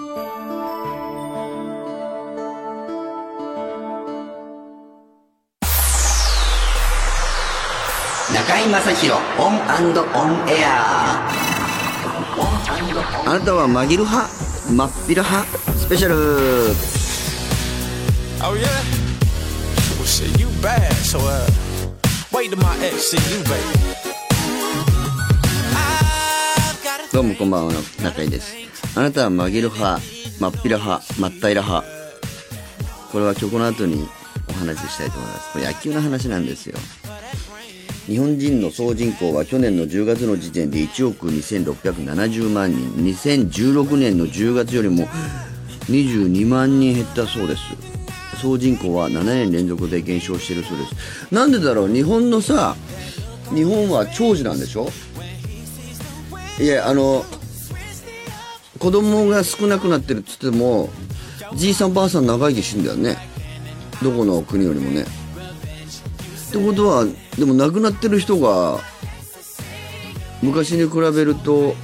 中井正広オンオンエアあなたは紛る派真っ平派スペシャル Oh yeah? Well shit, you bad, so uh wait till my ex see you, baby. どうもこんばんは中井ですあなたは紛る派真っ平派真っ平ら派これは曲の後にお話ししたいと思います。これ野球の話なんですよ。日本人の総人口は去年の10月の時点で1億2670万人。2016年の10月よりも22万人減ったそうです。総人口は7年連続で減少しているそうです。なんでだろう？日本のさ日本は長寿なんでしょ？いやあの子供が少なくなってるっつってもじいさんばあさん長生きしてんだよね。どこの国よりもね。ってことはでも亡くなってる人が昔に比べると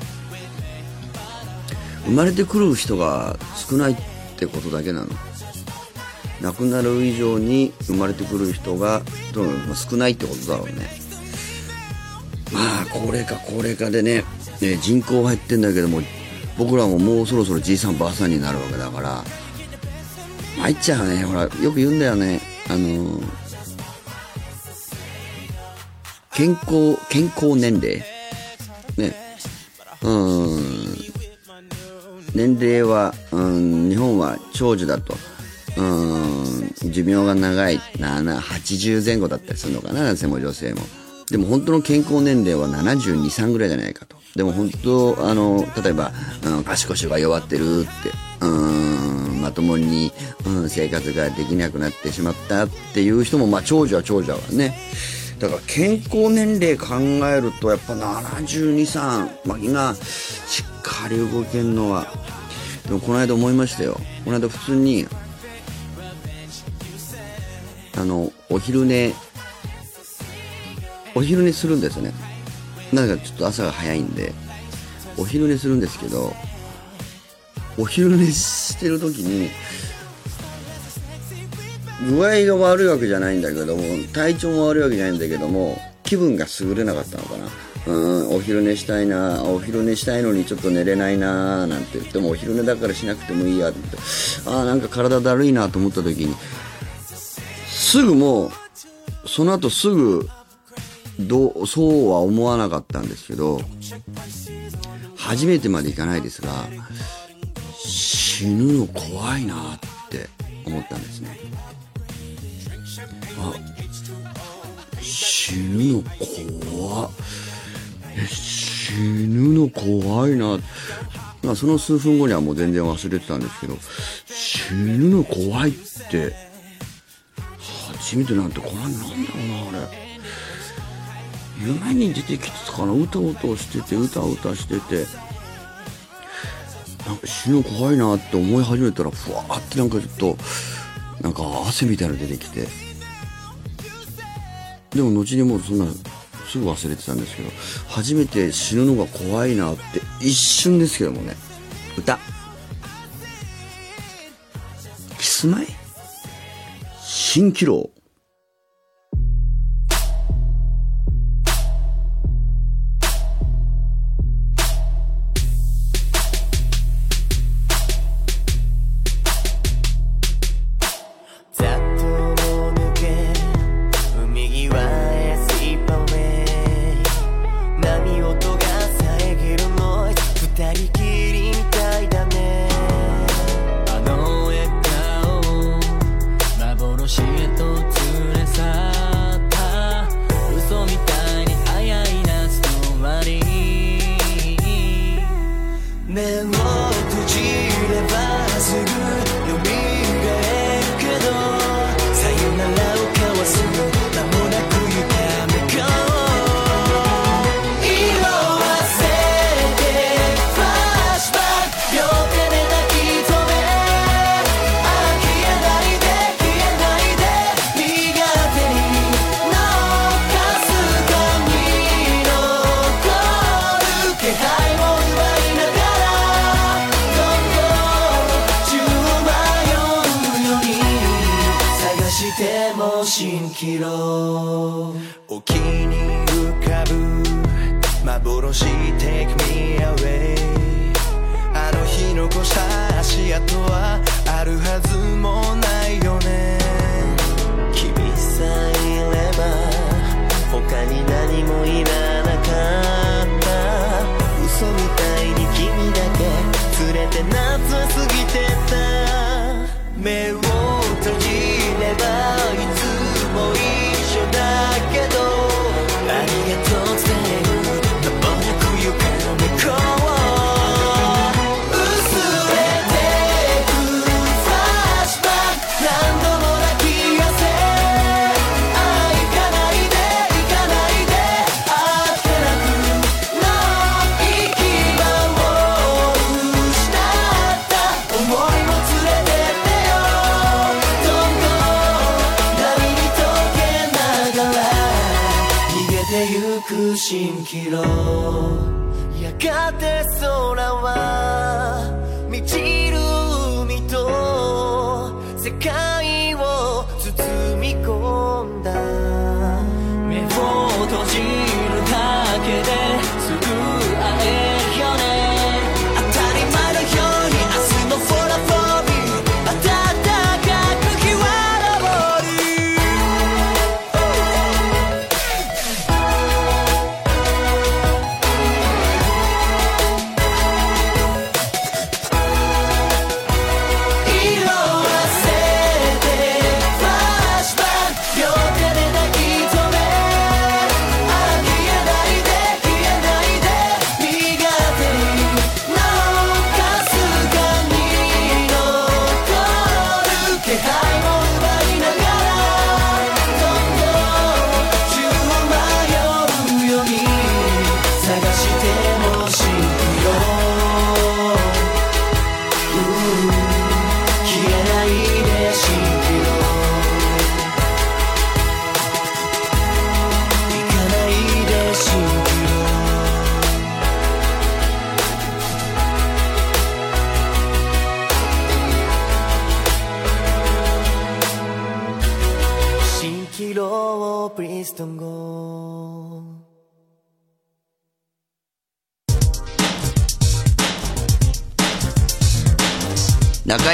生まれてくる人が少ないってことだけなの。亡くなる以上に生まれてくる人がどうなのまあ少ないってことだろうね。まあ高齢化高齢化でねね人口は減ってんだけども僕らももうそろそろじいさんばあさんになるわけだから。参っちゃうね。ほらよく言うんだよね。あの健康健康年齢。ね。うん。年齢は、うん、日本は長寿だと。うん。寿命が長い。7 80前後だったりするのかな。男性も女性も。でも本当の健康年齢は72、3ぐらいじゃないかと。でも本当、あの、例えば、うん、足腰が弱ってるって、うん、まともに、うん、生活ができなくなってしまったっていう人も、まあ、長寿は長寿はね。だから健康年齢考えると、やっぱ72、3、まあ、今、しっかり動けんのは、でもこの間思いましたよ。この間普通に、あの、お昼寝、お昼寝するんですね。なんかちょっと朝が早いんで、お昼寝するんですけど、お昼寝してる時に、具合が悪いわけじゃないんだけども、体調も悪いわけじゃないんだけども、気分が優れなかったのかな。うん、お昼寝したいな、お昼寝したいのにちょっと寝れないな、なんて言っても、お昼寝だからしなくてもいいや、って。ああ、なんか体だるいなと思った時に、すぐもう、その後すぐ、どう、そうは思わなかったんですけど、初めてまでいかないですが、死ぬの怖いなって思ったんですね。あ、死ぬの怖え、死ぬの怖いなまあその数分後にはもう全然忘れてたんですけど、死ぬの怖いって、初めてなんてこれなんだろうな、あれ。夢に出てきてたかなうたうたしててうたうたしてて。なんか死ぬの怖いなって思い始めたらふわーってなんかちょっとなんか汗みたいなの出てきて。でも後にもうそんなすぐ忘れてたんですけど初めて死ぬのが怖いなって一瞬ですけどもね。歌。キスマイ。蜃気楼て空は道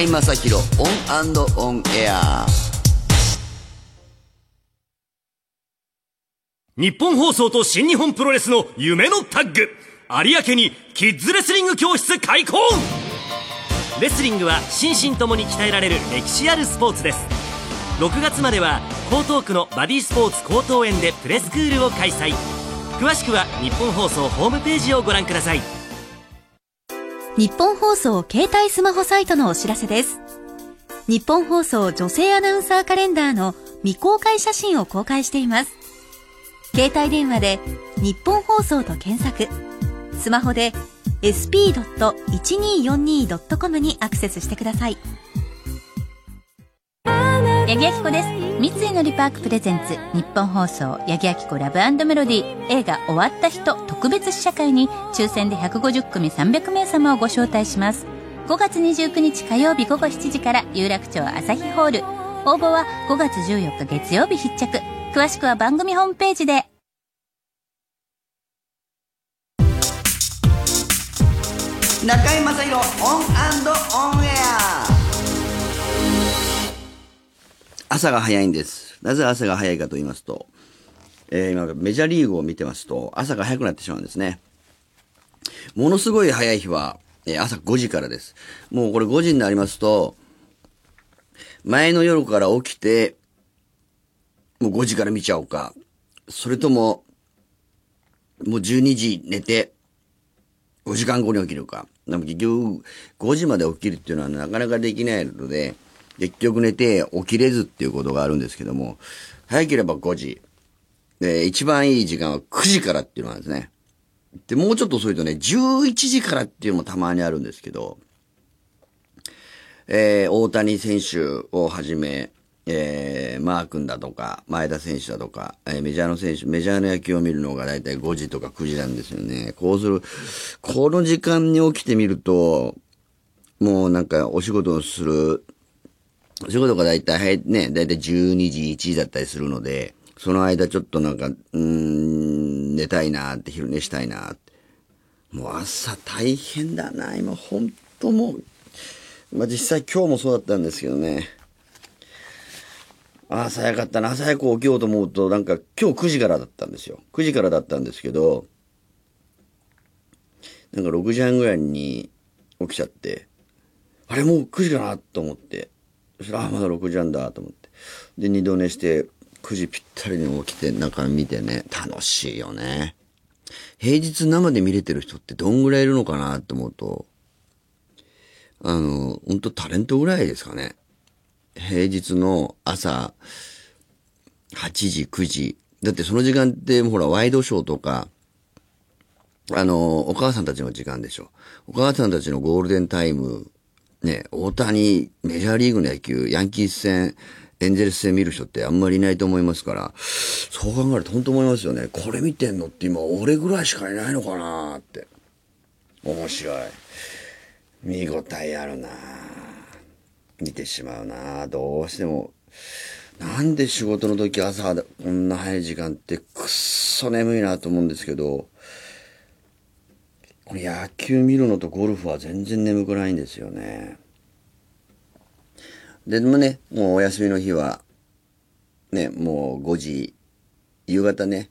中居正広オンオンエア。ニッポン放送と新日本プロレスの夢のタッグ。有明にキッズレスリング教室開講。レスリングは心身ともに鍛えられる歴史あるスポーツです。6月までは江東区のバディスポーツ江東園でプレスクールを開催。詳しくはニッポン放送ホームページをご覧ください。日本放送携帯スマホサイトのお知らせです。日本放送女性アナウンサーカレンダーの未公開写真を公開しています。携帯電話で日本放送と検索。スマホで sp.1242.com にアクセスしてください。八木亜希子です。三井のリパークプレゼンツ、日本放送、八木亜希子ラブメロディー、映画終わった人特別試写会に、抽選で150組300名様をご招待します。5月29日火曜日午後7時から、有楽町朝日ホール。応募は5月14日月曜日必着。詳しくは番組ホームページで。中居正広オンオンエア朝が早いんです。なぜ朝が早いかと言いますと、えー今メジャーリーグを見てますと朝が早くなってしまうんですね。ものすごい早い日は、えー朝5時からです。もうこれ5時になりますと、前の夜から起きて、もう5時から見ちゃおうか。それとも、もう12時寝て、5時間後に起きるか。でも結局、5時まで起きるっていうのはなかなかできないので、結局寝て起きれずっていうことがあるんですけども、早ければ5時。で、一番いい時間は9時からっていうのなんですね。で、もうちょっと遅いとね、11時からっていうのもたまにあるんですけど、えー大谷選手をはじめ、えーマー君だとか、前田選手だとか、えーメジャーの選手、メジャーの野球を見るのがだいたい5時とか9時なんですよね。こうする、この時間に起きてみると、もうなんかお仕事をする仕事がだいたいね、だいたい12時、1時だったりするので、その間ちょっとなんか、うん、寝たいなって、昼寝したいなって。もう朝大変だな、今本当もう、まあ実際今日もそうだったんですけどね。朝早かったな、朝早く起きようと思うと、なんか今日9時からだったんですよ。9時からだったんですけど、なんか6時半ぐらいに起きちゃって、あれもう9時かなと思って。そしたら、あ、まだ6時半だと思って。で、二度寝して、9時ぴったりに起きて、なんか見てね、楽しいよね。平日生で見れてる人ってどんぐらいいるのかなって思うと、あの、本当タレントぐらいですかね。平日の朝、8時、9時。だってその時間って、ほら、ワイドショーとか、あの、お母さんたちの時間でしょ。お母さんたちのゴールデンタイム、ね、大谷、メジャーリーグの野球、ヤンキース戦、エンゼルス戦見る人ってあんまりいないと思いますから、そう考えると本当思いますよね。これ見てんのって今俺ぐらいしかいないのかなって。面白い。見応えあるな見てしまうなどうしても。なんで仕事の時朝こんな早い時間ってくっそ眠いなと思うんですけど、野球見るのとゴルフは全然眠くないんですよね。でもね、もうお休みの日は、ね、もう5時、夕方ね、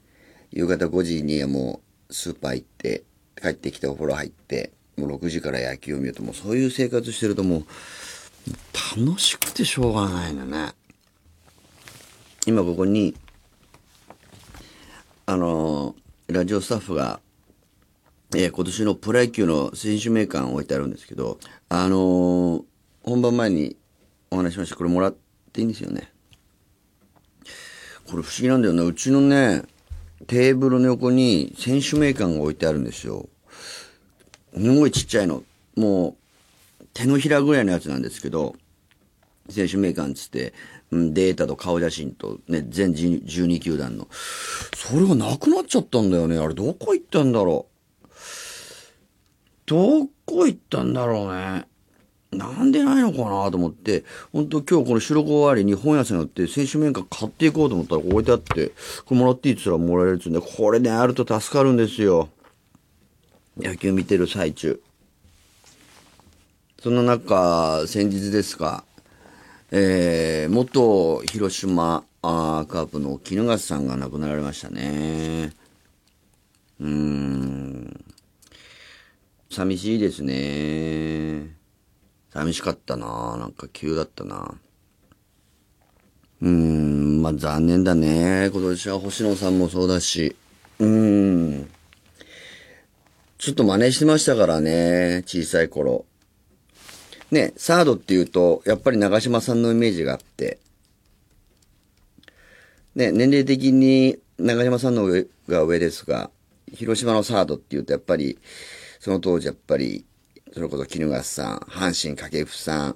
夕方5時にはもうスーパー行って、帰ってきてお風呂入って、もう6時から野球を見ると、もうそういう生活してるともう、楽しくてしょうがないのね。今ここに、あのラジオスタッフが、えー今年のプロ野球の選手名鑑を置いてあるんですけど、あのー本番前にお話ししました。これもらっていいんですよね？これ不思議なんだよな。うちのね、テーブルの横に選手名鑑が置いてあるんですよ。すごいちっちゃいの。もう、手のひらぐらいのやつなんですけど、選手名鑑つって、データと顔写真とね、全12球団の。それがなくなっちゃったんだよね。あれどこ行ったんだろう。どこ行ったんだろうね。なんでないのかなと思って、本当今日この収録終わりに本屋さんに寄って選手面鑑買っていこうと思ったら置いてあって、これもらっていいって言ったらもらえるって言うんで、これね、あると助かるんですよ。野球見てる最中。その中、先日ですか、えー、元広島あーカープの衣笠さんが亡くなられましたね。うーん。寂しいですね。寂しかったななんか急だったなうーん、まあ残念だね。今年は星野さんもそうだし。うーん。ちょっと真似してましたからね、小さい頃。ね、サードっていうと、やっぱり長嶋さんのイメージがあって、ね、年齢的に長嶋さんの上が上ですが、広島のサードっていうと、やっぱり、その当時やっぱり、それこそ衣笠さん、阪神掛布さん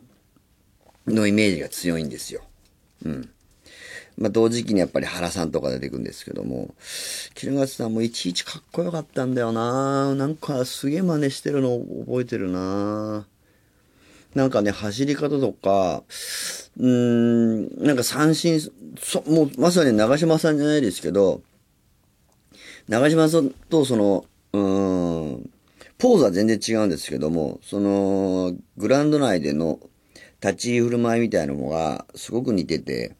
のイメージが強いんですよ。うん。まあ、同時期にやっぱり原さんとか出てくるんですけども、衣笠さんもいちいちかっこよかったんだよななんかすげえ真似してるの覚えてるななんかね、走り方とか、うーん、なんか三振、そもうまさに長嶋さんじゃないですけど、長嶋さんとその、うーん、ポーズは全然違うんですけども、その、グラウンド内での立ち居振る舞いみたいなのがすごく似てて、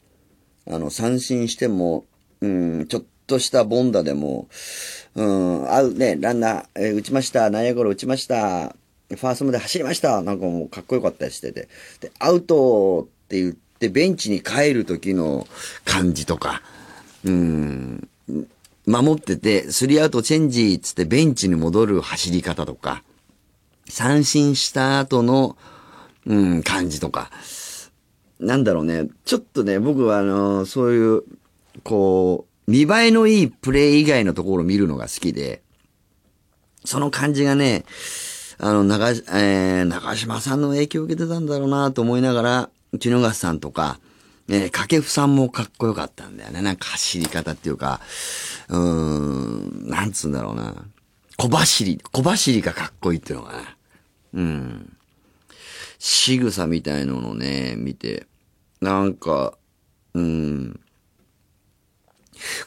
あの、三振しても、うん、ちょっとしたボンダでも、うん、あうね、ランナー、えー打ちました、内野ゴロ打ちました、ファーストまで走りました、なんかもうかっこよかったりしてて、で、アウトって言ってベンチに帰る時の感じとか、うん、守ってて、スリーアウトチェンジっつってベンチに戻る走り方とか、三振した後の、うん、感じとか、なんだろうね、ちょっとね、僕はあの、そういう、こう、見栄えのいいプレー以外のところを見るのが好きで、その感じがね、あの、長、えー、長島さんの影響を受けてたんだろうなと思いながら、絹笠さんとか、えー、掛布さんもかっこよかったんだよね。なんか走り方っていうか、うーん、なんつうんだろうな。小走り、小走りがかっこいいっていうのかな。うん。仕草みたいのをね、見て、なんか、うん。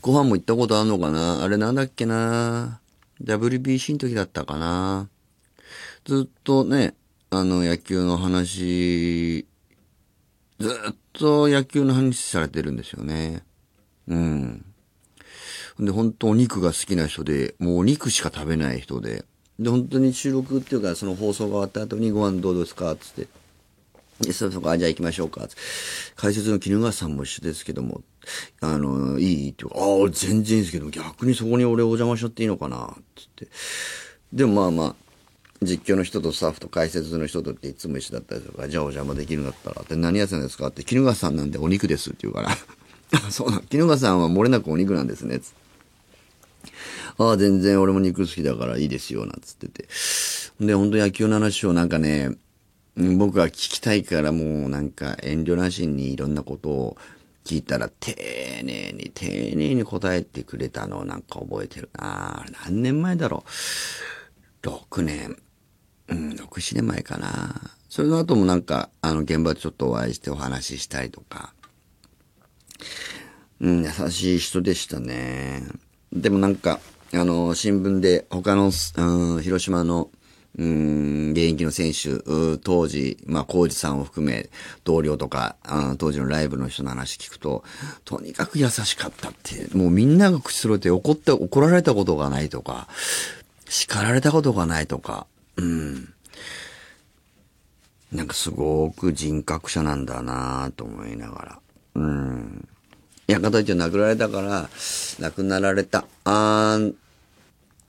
ご飯も行ったことあるのかな？あれなんだっけな ?WBC の時だったかな？ずっとね、あの野球の話、ずっと野球の話されてるんですよね。うん。で、本当お肉が好きな人で、もうお肉しか食べない人で、で、本当に収録っていうか、その放送が終わった後にご飯どうですかつって。で、そそこ、あ、じゃあ行きましょうか。解説の絹川さんも一緒ですけども、あの、いいっていうか、ああ、全然いいですけど、逆にそこに俺お邪魔しちゃっていいのかなつって。でもまあまあ、実況の人とスタッフと解説の人とっていつも一緒だったりとか、じゃあお邪魔できるんだったら、って何屋さんですか？って、絹川さんなんでお肉ですって言うから、あそうなの、絹川さんは漏れなくお肉なんですね、つって。ああ、全然俺も肉好きだからいいですよ、なんつってて。で、本当野球の話をなんかね、うん僕は聞きたいからもうなんか遠慮なしにいろんなことを聞いたら丁寧に丁寧に答えてくれたのをなんか覚えてるな何年前だろう？6年。うん、6、7年前かな。それの後もなんか、あの、現場でちょっとお会いしてお話ししたりとか。うん、優しい人でしたね。でもなんか、あの、新聞で他の、うん、広島の、うん、現役の選手、当時、まあ、コーチさんを含め、同僚とか、あ当時のライブの人の話聞くと、とにかく優しかったって、もうみんなが口揃えて怒って、怒られたことがないとか、叱られたことがないとか、うん。なんかすごく人格者なんだなと思いながら。うん。いや、かといって亡くなられたから、亡くなられた。あー、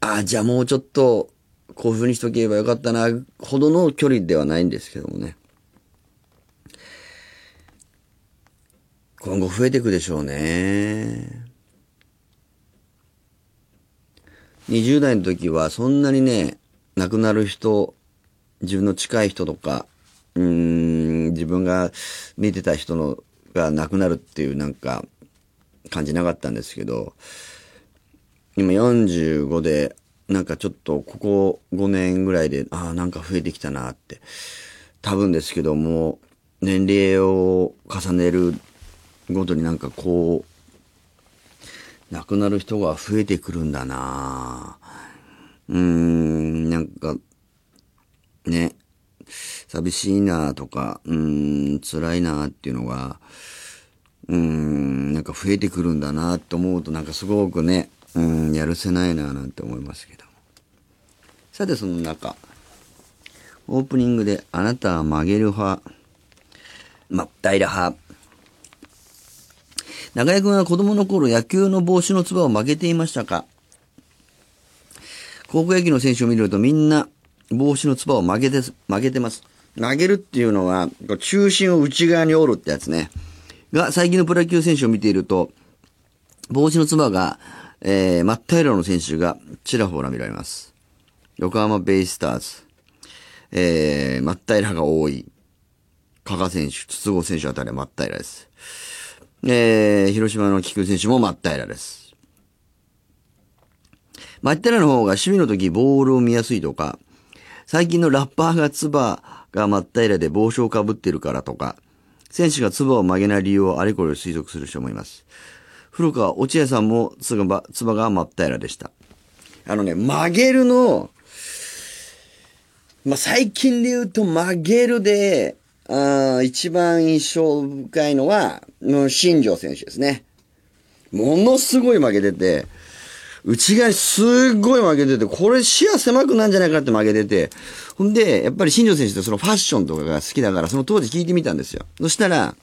あーじゃあもうちょっと、こういう風にしとけばよかったな、ほどの距離ではないんですけどもね。今後増えていくでしょうね。20代の時はそんなにね、亡くなる人、自分の近い人とか、うん、自分が見てた人のが亡くなるっていうなんか感じなかったんですけど、今45で、なんかちょっとここ5年ぐらいで、ああ、なんか増えてきたなって。多分ですけども、年齢を重ねるごとになんかこう、亡くなる人が増えてくるんだなうーん、なんか、ね、寂しいなとか、うーん、辛いなっていうのが、うーん、なんか増えてくるんだなと思うと、なんかすごくね、うん、やるせないななんて思いますけど。さて、その中、オープニングで、あなたは曲げる派、真っ平ら派。中居君は子供の頃野球の帽子のつばを曲げていましたか？高校野球の選手を見るとみんな帽子のつばを曲げて、曲げてます。曲げるっていうのは、中心を内側に折るってやつね。が、最近のプロ野球選手を見ていると、帽子のつばが、えー、真っ平らの選手がちらほら見られます。横浜ベイスターズ、えー、真っ平らが多い。加賀選手、筒香選手あたりは真っ平らです。えー、広島の菊選手も真っ平らです。真っ平らの方が守備の時ボールを見やすいとか、最近のラッパーがツバが真っ平らで帽子をかぶってるからとか、選手がツバを曲げない理由をあれこれ推測する人もいます。古川落合さんもつば、が真っ平らでした。あのね、曲げるの、まあ、最近で言うと曲げるで、あ一番印象深いのは、新庄選手ですね。ものすごい曲げてて、内側にすっごい曲げてて、これ視野狭くなんじゃないかって曲げてて、ほんで、やっぱり新庄選手ってそのファッションとかが好きだから、その当時聞いてみたんですよ。そしたら、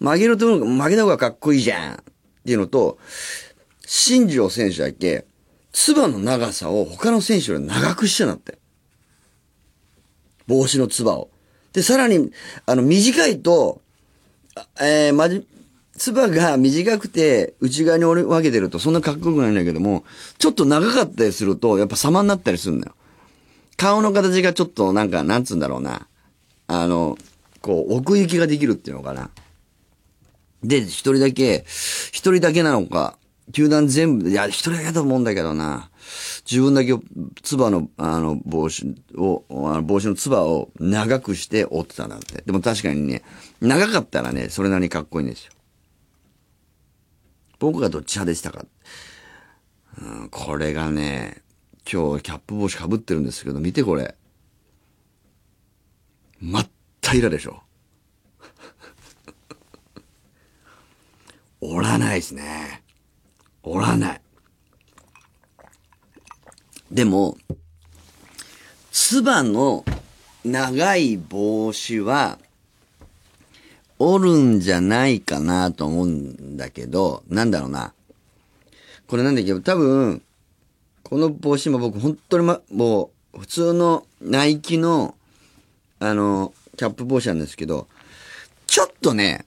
曲げると曲げた方がかっこいいじゃんっていうのと、新庄選手だけ、つばの長さを他の選手より長くしてなって。帽子のつばを。で、さらに、あの、短いと、えー、まじ、つばが短くて内側に折り分けてるとそんなかっこよくないんだけども、ちょっと長かったりするとやっぱ様になったりするんだよ。顔の形がちょっとなんか、なんつうんだろうな。あの、こう、奥行きができるっていうのかな。で、一人だけ、一人だけなのか、球団全部、いや、一人だけだと思うんだけどな。自分だけ、つばの、あの、帽子を、あの帽子のつばを長くして折ってたんて。でも確かにね、長かったらね、それなりにかっこいいんですよ。僕がどっち派でしたか。うん、これがね、今日キャップ帽子かぶってるんですけど、見てこれ。真っ平らでしょ。折らないですね。折らない。でも、つばの長い帽子は、折るんじゃないかなと思うんだけど、なんだろうな。これなんだけど、多分、この帽子も僕本当にま、もう、普通のナイキの、あの、キャップ帽子なんですけど、ちょっとね、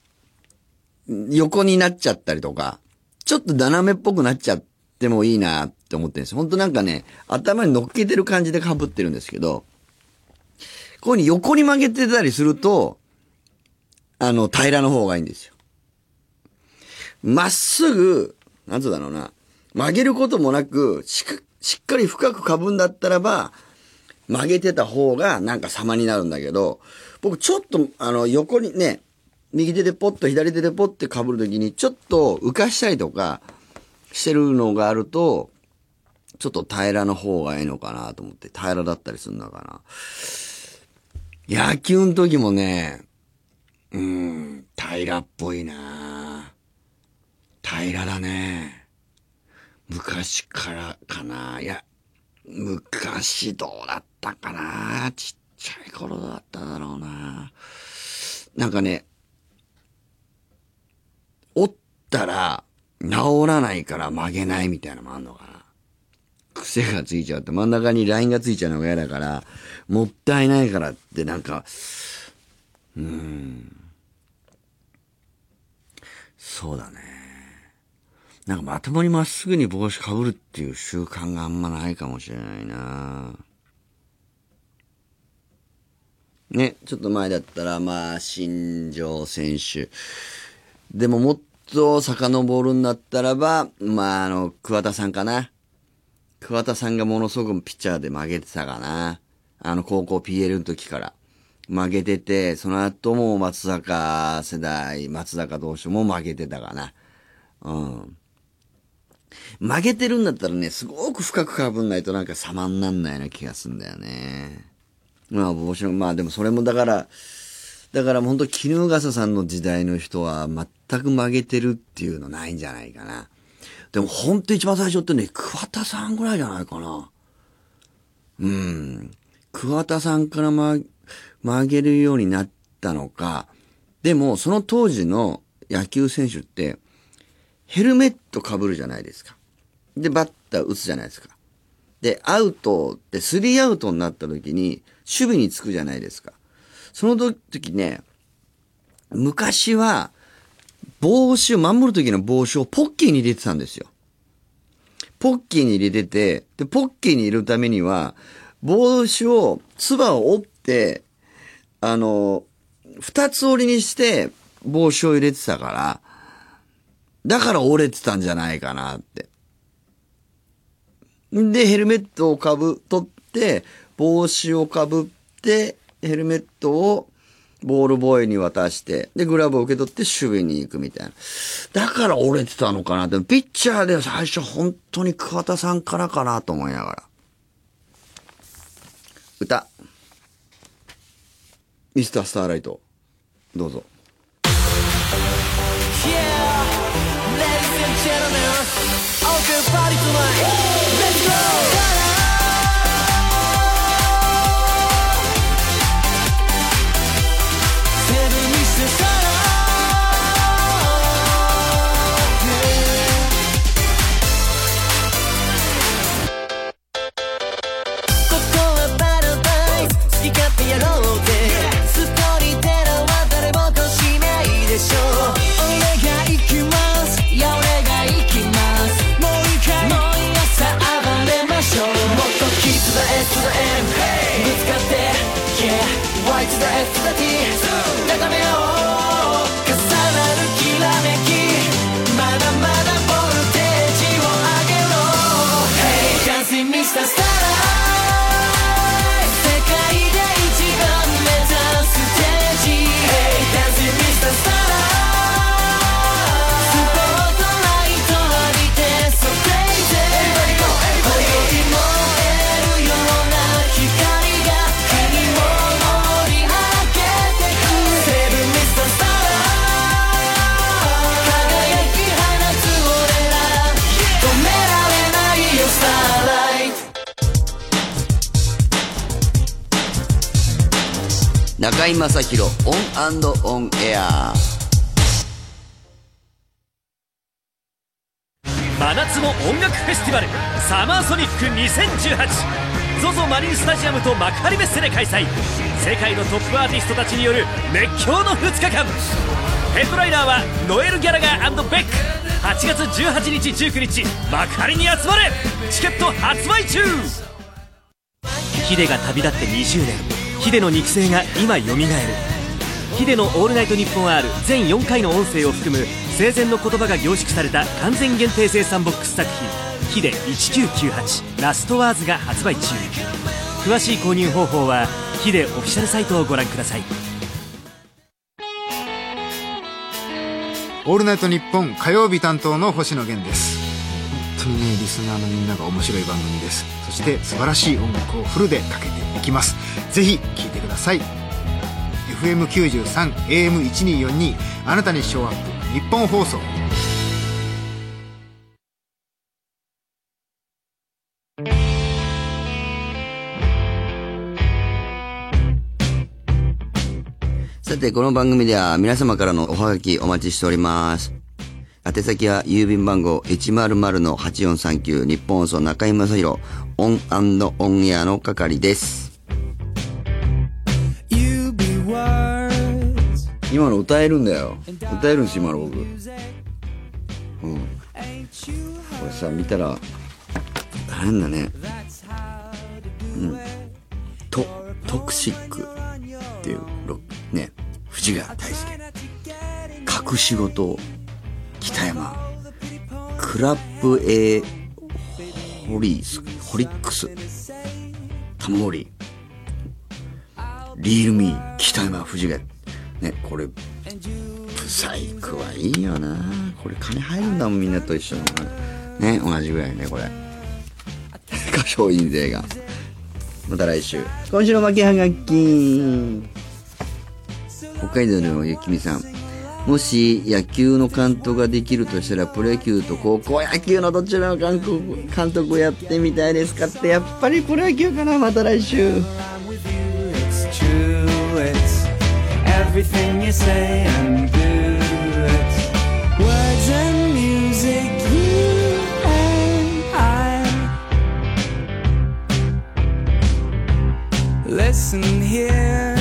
横になっちゃったりとか、ちょっと斜めっぽくなっちゃってもいいなって思ってるんです。本当なんかね、頭に乗っけてる感じで被ってるんですけど、こういうふうに横に曲げてたりすると、あの、平らの方がいいんですよ。まっすぐ、なんつうだろうな、曲げることもなく、しかしっかり深く被んだったらば、曲げてた方がなんか様になるんだけど、僕ちょっと、あの、横にね、右手でポッと左手でポッて被るときに、ちょっと浮かしたりとかしてるのがあると、ちょっと平らの方がいいのかなと思って、平らだったりするのかな。野球の時もね、うーん、平らっぽいな平らだね。昔からかな。いや、昔どうだったかな。ちっちゃい頃だっただろうな。なんかね、折ったら治らないから曲げないみたいなのもあんのかな。癖がついちゃうって真ん中にラインがついちゃうのが嫌だから、もったいないからってなんか、うん。そうだね。なんかまともにまっすぐに帽子かぶるっていう習慣があんまないかもしれないな。ね、ちょっと前だったら、まあ、新庄選手。でももっと遡るんだったらば、まあ、あの、桑田さんかな。桑田さんがものすごくピッチャーで曲げてたかな。あの、高校 PL の時から。曲げてて、その後も松坂世代、松坂投手も曲げてたかな。うん。曲げてるんだったらね、すごく深くかぶんないとなんか様になんないような気がするんだよね。まあ帽子の、まあでもそれもだから、だから本当絹笠さんの時代の人は全く曲げてるっていうのないんじゃないかな。でも本当一番最初ってね、桑田さんぐらいじゃないかな。うん。桑田さんから曲曲げるようになったのか。でもその当時の野球選手って、ヘルメット被るじゃないですか。で、バッター打つじゃないですか。で、アウトって、スリーアウトになった時に、守備につくじゃないですか。その時ね、昔は、帽子を、守る時の帽子をポッキーに入れてたんですよ。ポッキーに入れてて、で、ポッキーに入れるためには、帽子を、つばを折って、あの、二つ折りにして、帽子を入れてたから、だから折れてたんじゃないかなって。で、ヘルメットをかぶ、取って、帽子をかぶって、ヘルメットをボールボーイに渡して、で、グラブを受け取って守備に行くみたいな。だから折れてたのかなでも、ピッチャーでは最初本当に桑田さんからかなと思いながら。歌。ミスタースターライト。どうぞ。Yeah, ladies and gentlemen, open party tonight. 中居正広オンオンエア。真夏の音楽フェスティバルサマーソニック 2018ZOZO マリンスタジアムと幕張メッセで開催。世界のトップアーティストたちによる熱狂の2日間。ヘッドライナーはノエル・ギャラガーベック。8月18日19日幕張に集まれ。チケット発売中。ヒデが旅立って20年ヒデの肉声が今よみがえる。ヒデの「オールナイトニッポン R」全4回の音声を含む生前の言葉が凝縮された完全限定生産ボックス作品「ヒデ1998ラストワーズ」が発売中。詳しい購入方法はヒデオフィシャルサイトをご覧ください。オールナイトニッポン火曜日担当の星野源です。当にねリスナーのみんなが面白い番組です。そして素晴らしい音楽をフルでかけていきます。ぜひ聴いてください。FM93 AM1242 あなたにショーアップ日本放送。さて、この番組では皆様からのおはがきお待ちしております。宛先は郵便番号100-8439ニッポン放送中居正広オンオンエアの係です。今の歌えるんだよ。歌えるんです、今の僕。うん。これさ、見たら、なんだね。うん。ト、トクシックっていう、ロね、藤ヶ谷大輔。隠し事、北山。クラップ A ホリース、ホリックス。玉森。リールミー、北山、藤ヶ。ね、これ、ブサイクはいいよなこれ金入るんだもん、みんなと一緒に。ね、同じぐらいね、これ。歌唱印税が。また来週。今週の負けはがき。北海道のゆきみさん。もし野球の監督ができるとしたらプロ野球と高校野球のどちらの監督をやってみたいですかってやっぱりプロ野球かなまた来週。Listen here.